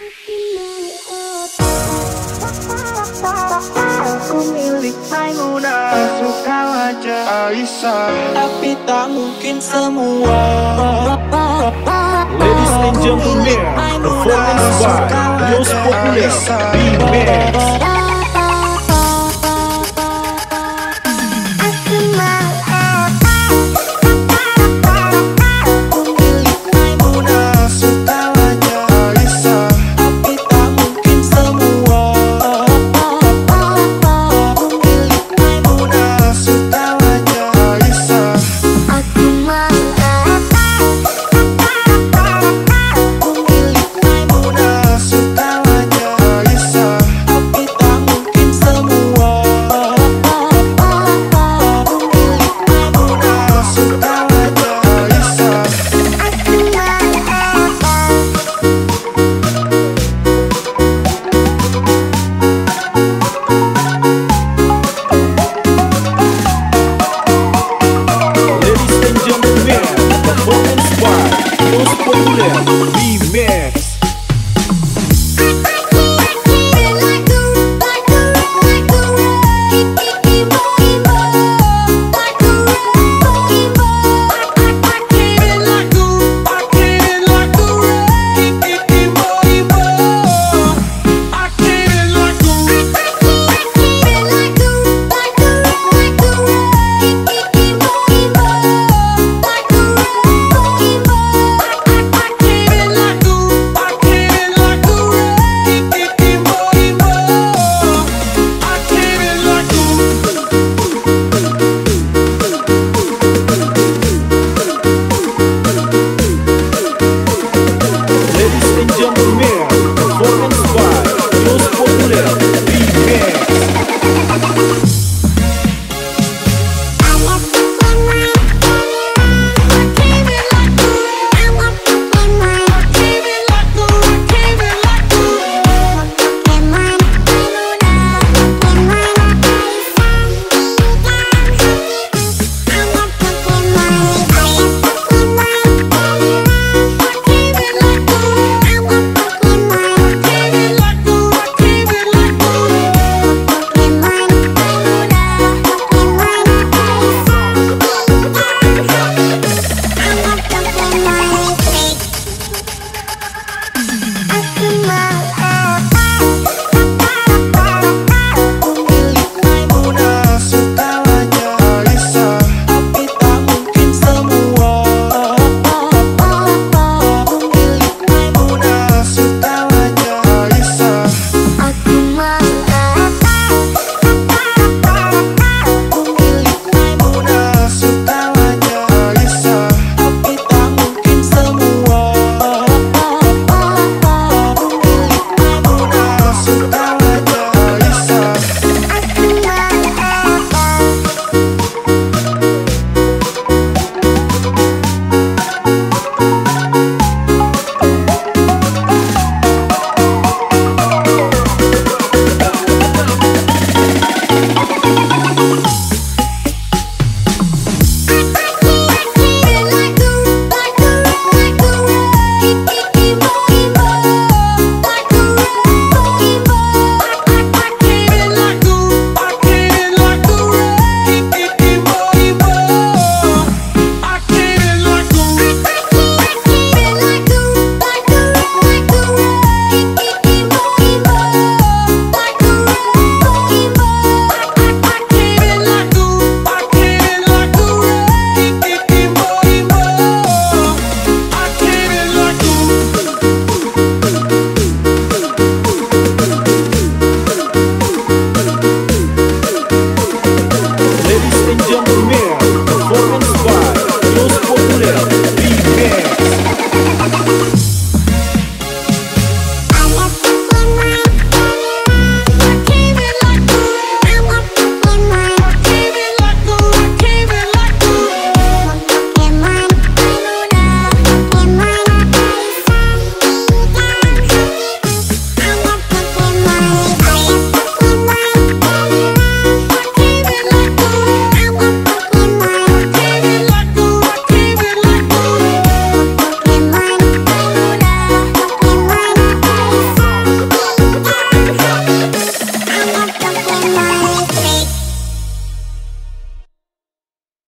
Aku milik Maimuna Suka wajah Aisyah Tapi tak mungkin semua Ladies and gentlemen Performance by Yos Populer B-Max